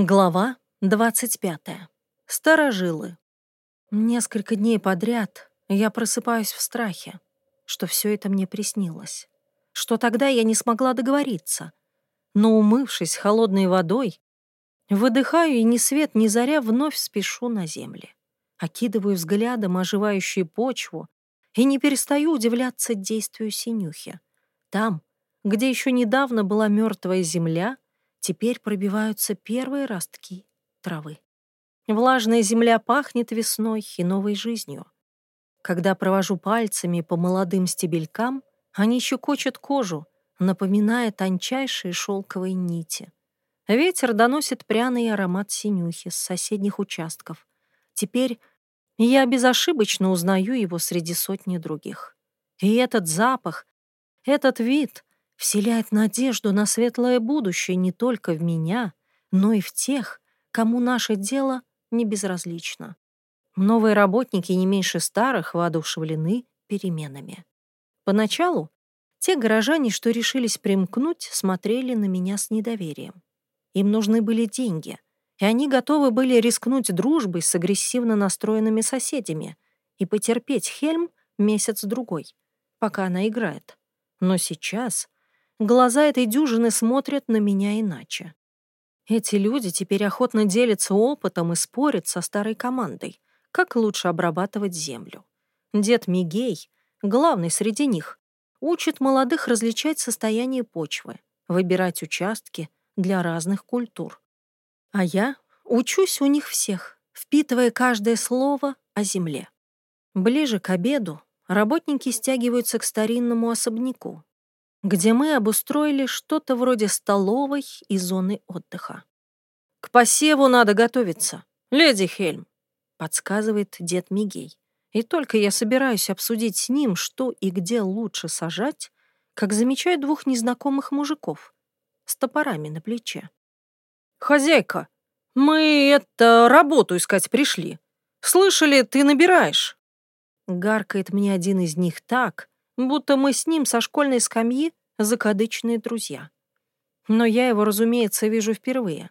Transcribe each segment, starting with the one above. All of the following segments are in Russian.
Глава 25. Старожилы. Несколько дней подряд я просыпаюсь в страхе, что все это мне приснилось, что тогда я не смогла договориться, но, умывшись холодной водой, выдыхаю и ни свет ни заря вновь спешу на земле, окидываю взглядом оживающую почву и не перестаю удивляться действию синюхи. Там, где еще недавно была мертвая земля — Теперь пробиваются первые ростки травы. Влажная земля пахнет весной и новой жизнью. Когда провожу пальцами по молодым стебелькам, они щекочут кожу, напоминая тончайшие шелковые нити. Ветер доносит пряный аромат синюхи с соседних участков. Теперь я безошибочно узнаю его среди сотни других. И этот запах, этот вид вселяет надежду на светлое будущее не только в меня, но и в тех, кому наше дело не безразлично. Новые работники не меньше старых воодушевлены переменами. Поначалу те горожане, что решились примкнуть, смотрели на меня с недоверием. Им нужны были деньги, и они готовы были рискнуть дружбой с агрессивно настроенными соседями и потерпеть Хельм месяц-другой, пока она играет. Но сейчас Глаза этой дюжины смотрят на меня иначе. Эти люди теперь охотно делятся опытом и спорят со старой командой, как лучше обрабатывать землю. Дед Мигей, главный среди них, учит молодых различать состояние почвы, выбирать участки для разных культур. А я учусь у них всех, впитывая каждое слово о земле. Ближе к обеду работники стягиваются к старинному особняку, где мы обустроили что-то вроде столовой и зоны отдыха. «К посеву надо готовиться, леди Хельм», — подсказывает дед Мигей. И только я собираюсь обсудить с ним, что и где лучше сажать, как замечаю двух незнакомых мужиков с топорами на плече. «Хозяйка, мы это работу искать пришли. Слышали, ты набираешь?» Гаркает мне один из них так, будто мы с ним со школьной скамьи закадычные друзья. Но я его, разумеется, вижу впервые.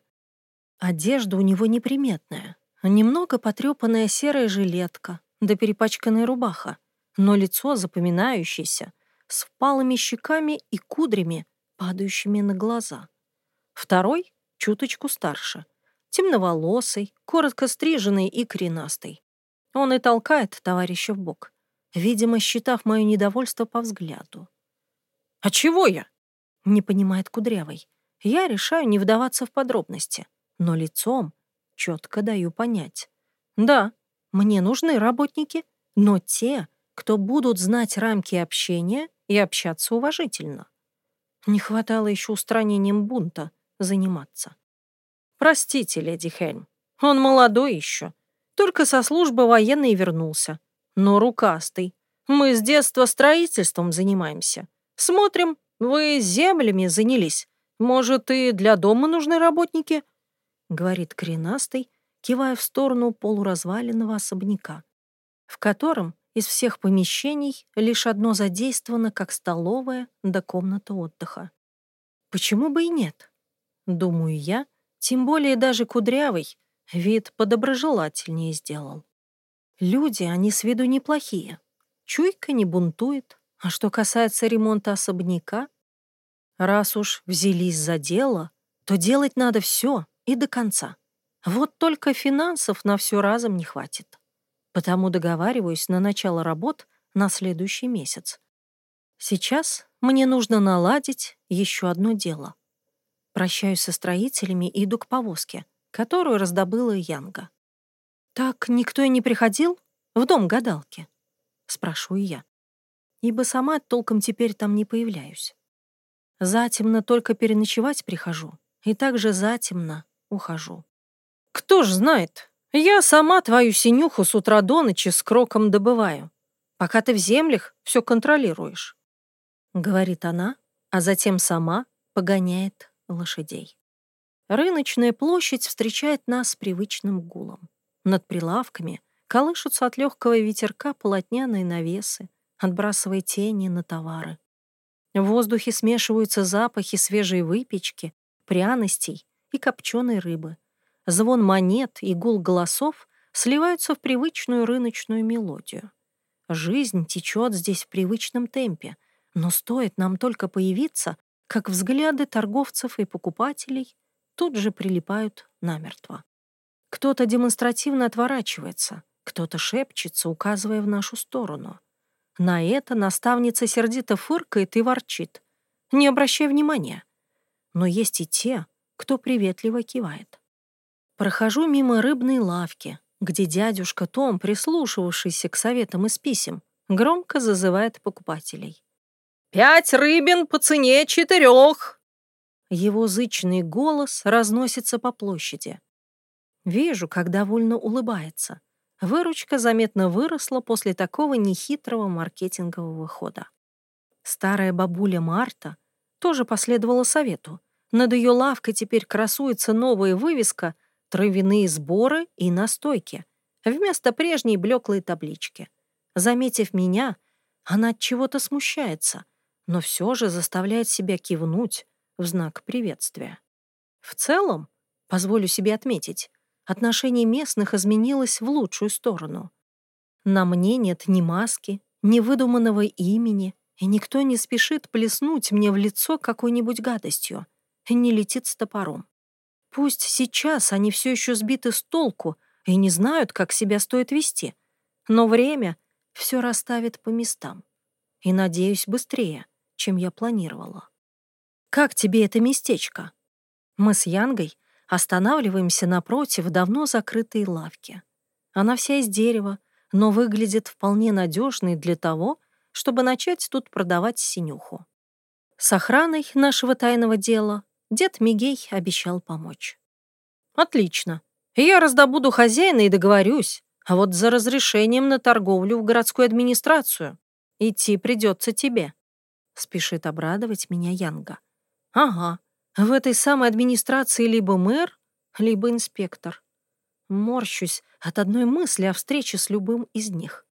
Одежда у него неприметная, немного потрепанная серая жилетка, да перепачканная рубаха, но лицо запоминающееся, с впалыми щеками и кудрями, падающими на глаза. Второй — чуточку старше, темноволосый, коротко стриженный и коренастый. Он и толкает товарища в бок видимо, считав мое недовольство по взгляду. «А чего я?» — не понимает Кудрявый. Я решаю не вдаваться в подробности, но лицом четко даю понять. Да, мне нужны работники, но те, кто будут знать рамки общения и общаться уважительно. Не хватало еще устранением бунта заниматься. Простите, леди Хельм, он молодой еще, только со службы военной вернулся но рукастый. Мы с детства строительством занимаемся. Смотрим, вы землями занялись. Может, и для дома нужны работники?» — говорит коренастый, кивая в сторону полуразваленного особняка, в котором из всех помещений лишь одно задействовано как столовая да комната отдыха. Почему бы и нет? Думаю я, тем более даже кудрявый вид подоброжелательнее сделал. Люди, они с виду неплохие. Чуйка не бунтует. А что касается ремонта особняка, раз уж взялись за дело, то делать надо все и до конца. Вот только финансов на все разом не хватит. Потому договариваюсь на начало работ на следующий месяц. Сейчас мне нужно наладить еще одно дело. Прощаюсь со строителями и иду к повозке, которую раздобыла Янга. «Так никто и не приходил? В дом гадалки?» — спрашиваю я. Ибо сама толком теперь там не появляюсь. Затемно только переночевать прихожу, и также затемно ухожу. «Кто ж знает, я сама твою синюху с утра до ночи с кроком добываю, пока ты в землях все контролируешь», — говорит она, а затем сама погоняет лошадей. Рыночная площадь встречает нас привычным гулом. Над прилавками колышутся от легкого ветерка полотняные навесы, отбрасывая тени на товары. В воздухе смешиваются запахи свежей выпечки, пряностей и копченой рыбы. Звон монет и гул голосов сливаются в привычную рыночную мелодию. Жизнь течет здесь в привычном темпе, но стоит нам только появиться, как взгляды торговцев и покупателей тут же прилипают намертво. Кто-то демонстративно отворачивается, кто-то шепчется, указывая в нашу сторону. На это наставница сердито фыркает и ворчит. Не обращай внимания. Но есть и те, кто приветливо кивает. Прохожу мимо рыбной лавки, где дядюшка Том, прислушивавшийся к советам из писем, громко зазывает покупателей. «Пять рыбин по цене четырех!» Его зычный голос разносится по площади. Вижу, как довольно улыбается. Выручка заметно выросла после такого нехитрого маркетингового хода. Старая бабуля Марта тоже последовала совету. Над ее лавкой теперь красуется новая вывеска — травяные сборы и настойки, вместо прежней блеклой таблички. Заметив меня, она от чего-то смущается, но все же заставляет себя кивнуть в знак приветствия. В целом, позволю себе отметить, отношение местных изменилось в лучшую сторону. На мне нет ни маски, ни выдуманного имени, и никто не спешит плеснуть мне в лицо какой-нибудь гадостью, не летит с топором. Пусть сейчас они все еще сбиты с толку и не знают, как себя стоит вести, но время все расставит по местам. И, надеюсь, быстрее, чем я планировала. «Как тебе это местечко?» Мы с Янгой останавливаемся напротив давно закрытой лавки. Она вся из дерева, но выглядит вполне надежной для того, чтобы начать тут продавать синюху. С охраной нашего тайного дела Дед Мигей обещал помочь. «Отлично. Я раздобуду хозяина и договорюсь. А вот за разрешением на торговлю в городскую администрацию идти придется тебе», — спешит обрадовать меня Янга. «Ага. В этой самой администрации либо мэр, либо инспектор. Морщусь от одной мысли о встрече с любым из них.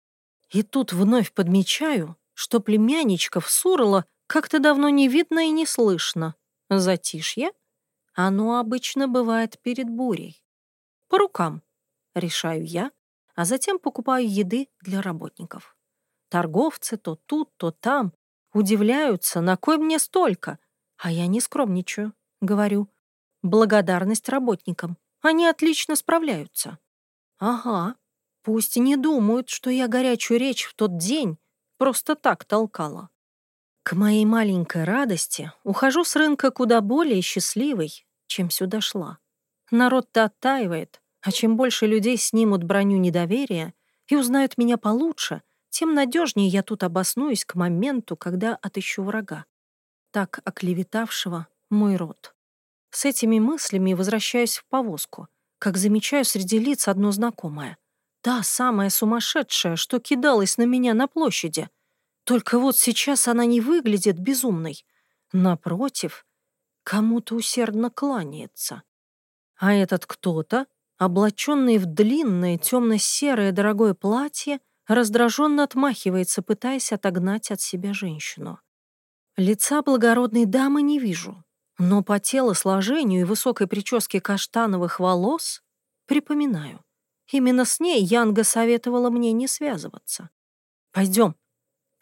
И тут вновь подмечаю, что племянничков Сурла как-то давно не видно и не слышно. Затишье? Оно обычно бывает перед бурей. По рукам, решаю я, а затем покупаю еды для работников. Торговцы то тут, то там удивляются, на кой мне столько, а я не скромничаю, говорю. Благодарность работникам. Они отлично справляются. Ага, пусть и не думают, что я горячую речь в тот день просто так толкала. К моей маленькой радости ухожу с рынка куда более счастливой, чем сюда шла. Народ-то оттаивает, а чем больше людей снимут броню недоверия и узнают меня получше, тем надежнее я тут обоснуюсь к моменту, когда отыщу врага, так оклеветавшего мой род. С этими мыслями возвращаюсь в повозку, как замечаю среди лиц одно знакомое. Та самая сумасшедшая, что кидалась на меня на площади — только вот сейчас она не выглядит безумной. Напротив, кому-то усердно кланяется. А этот кто-то, облаченный в длинное темно-серое дорогое платье, раздраженно отмахивается, пытаясь отогнать от себя женщину. Лица благородной дамы не вижу, но по телосложению и высокой прическе каштановых волос припоминаю. Именно с ней Янга советовала мне не связываться. «Пойдем»,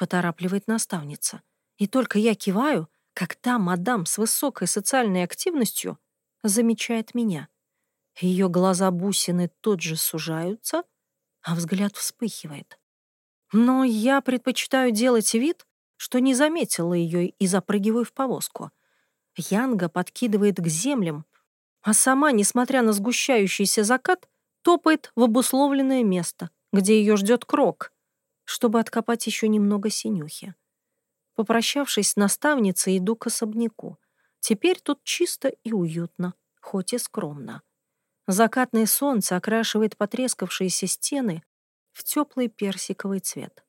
поторапливает наставница. И только я киваю, как та мадам с высокой социальной активностью замечает меня. Ее глаза бусины тут же сужаются, а взгляд вспыхивает. Но я предпочитаю делать вид, что не заметила ее и запрыгиваю в повозку. Янга подкидывает к землям, а сама, несмотря на сгущающийся закат, топает в обусловленное место, где ее ждет крок, чтобы откопать еще немного синюхи. Попрощавшись с наставницей, иду к особняку. Теперь тут чисто и уютно, хоть и скромно. Закатное солнце окрашивает потрескавшиеся стены в теплый персиковый цвет.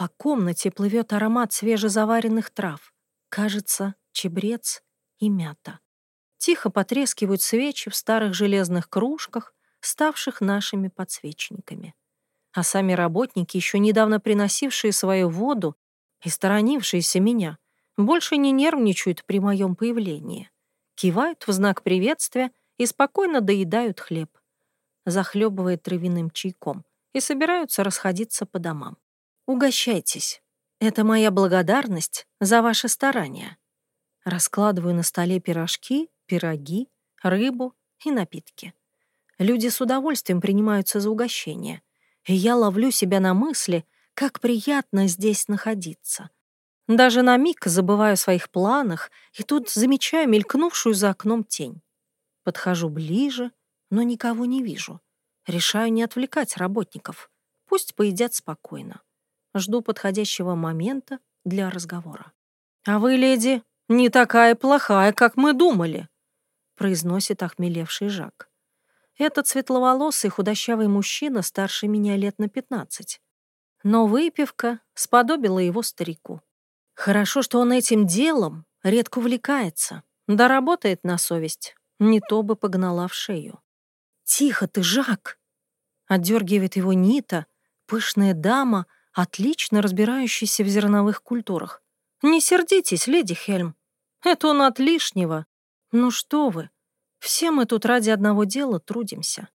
По комнате плывет аромат свежезаваренных трав. Кажется, чебрец и мята. Тихо потрескивают свечи в старых железных кружках, ставших нашими подсвечниками а сами работники, еще недавно приносившие свою воду и сторонившиеся меня, больше не нервничают при моем появлении. Кивают в знак приветствия и спокойно доедают хлеб, захлебывая травяным чайком, и собираются расходиться по домам. Угощайтесь. Это моя благодарность за ваши старания. Раскладываю на столе пирожки, пироги, рыбу и напитки. Люди с удовольствием принимаются за угощение, и я ловлю себя на мысли, как приятно здесь находиться. Даже на миг забываю о своих планах, и тут замечаю мелькнувшую за окном тень. Подхожу ближе, но никого не вижу. Решаю не отвлекать работников. Пусть поедят спокойно. Жду подходящего момента для разговора. «А вы, леди, не такая плохая, как мы думали», произносит охмелевший Жак. Этот светловолосый худощавый мужчина старше меня лет на пятнадцать. Но выпивка сподобила его старику. Хорошо, что он этим делом редко увлекается, да работает на совесть, не то бы погнала в шею. «Тихо ты, Жак!» Отдергивает его Нита, пышная дама, отлично разбирающаяся в зерновых культурах. «Не сердитесь, леди Хельм. Это он от лишнего. Ну что вы, все мы тут ради одного дела трудимся.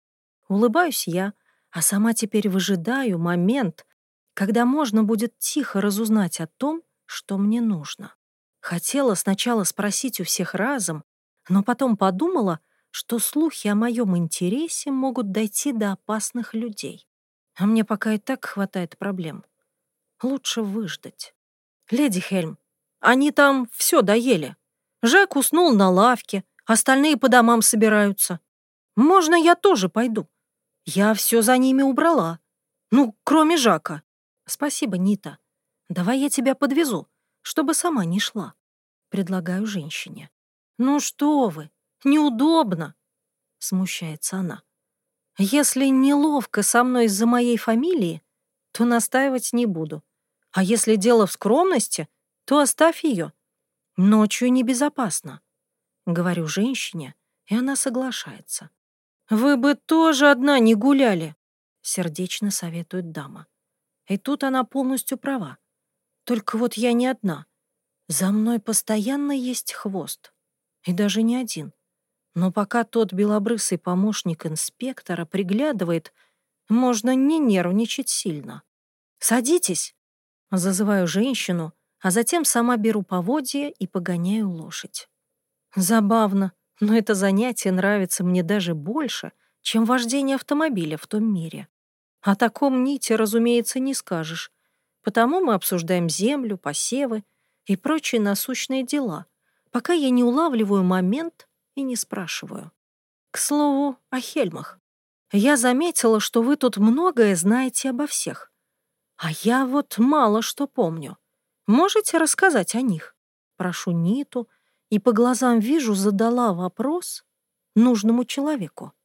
Улыбаюсь я, а сама теперь выжидаю момент, когда можно будет тихо разузнать о том, что мне нужно. Хотела сначала спросить у всех разом, но потом подумала, что слухи о моем интересе могут дойти до опасных людей. А мне пока и так хватает проблем. Лучше выждать. Леди Хельм, они там все доели. Жак уснул на лавке, Остальные по домам собираются. Можно я тоже пойду? Я все за ними убрала. Ну, кроме Жака. Спасибо, Нита. Давай я тебя подвезу, чтобы сама не шла. Предлагаю женщине. Ну что вы, неудобно. Смущается она. Если неловко со мной из-за моей фамилии, то настаивать не буду. А если дело в скромности, то оставь ее. Ночью небезопасно. Говорю женщине, и она соглашается. «Вы бы тоже одна не гуляли», — сердечно советует дама. И тут она полностью права. Только вот я не одна. За мной постоянно есть хвост. И даже не один. Но пока тот белобрысый помощник инспектора приглядывает, можно не нервничать сильно. «Садитесь!» — зазываю женщину, а затем сама беру поводья и погоняю лошадь. Забавно, но это занятие нравится мне даже больше, чем вождение автомобиля в том мире. О таком Ните, разумеется, не скажешь. Потому мы обсуждаем землю, посевы и прочие насущные дела, пока я не улавливаю момент и не спрашиваю. К слову, о Хельмах. Я заметила, что вы тут многое знаете обо всех. А я вот мало что помню. Можете рассказать о них? Прошу Ниту, и по глазам вижу, задала вопрос нужному человеку.